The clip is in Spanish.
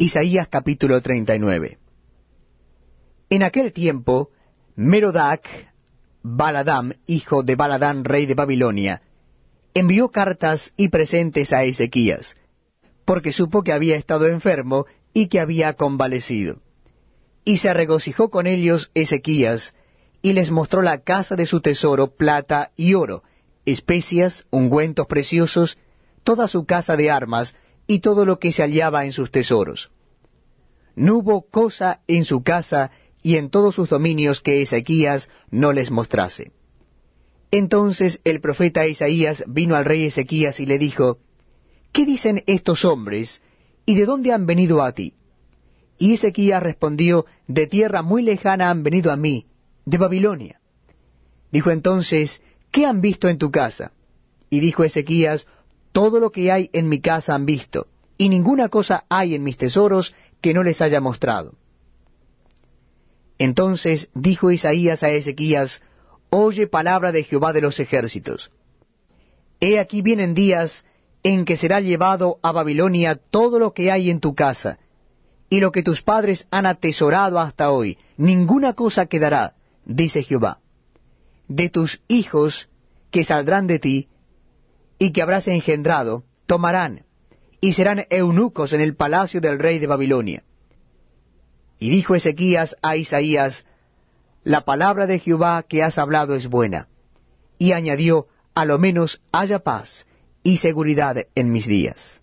Isaías capítulo 39 En aquel tiempo, Merodac, Baladam, hijo de Baladán, rey de Babilonia, envió cartas y presentes a Ezequías, porque supo que había estado enfermo y que había convalecido. Y se regocijó con ellos Ezequías, y les mostró la casa de su tesoro, plata y oro, especias, ungüentos preciosos, toda su casa de armas, y todo lo que se hallaba en sus tesoros. No hubo cosa en su casa y en todos sus dominios que Ezequías no les mostrase. Entonces el profeta Isaías vino al rey Ezequías y le dijo, ¿Qué dicen estos hombres y de dónde han venido a ti? Y Ezequías respondió, De tierra muy lejana han venido a mí, de Babilonia. Dijo entonces, ¿qué han visto en tu casa? Y dijo Ezequías, Todo lo que hay en mi casa han visto, y ninguna cosa hay en mis tesoros que no les haya mostrado. Entonces dijo Isaías a Ezequías, Oye palabra de Jehová de los ejércitos. He aquí vienen días en que será llevado a Babilonia todo lo que hay en tu casa, y lo que tus padres han atesorado hasta hoy, ninguna cosa quedará, dice Jehová. De tus hijos que saldrán de ti, y que habrás engendrado, tomarán, y serán eunucos en el palacio del rey de Babilonia. Y dijo Ezequías a Isaías, La palabra de Jehová que has hablado es buena. Y añadió, A lo menos haya paz y seguridad en mis días.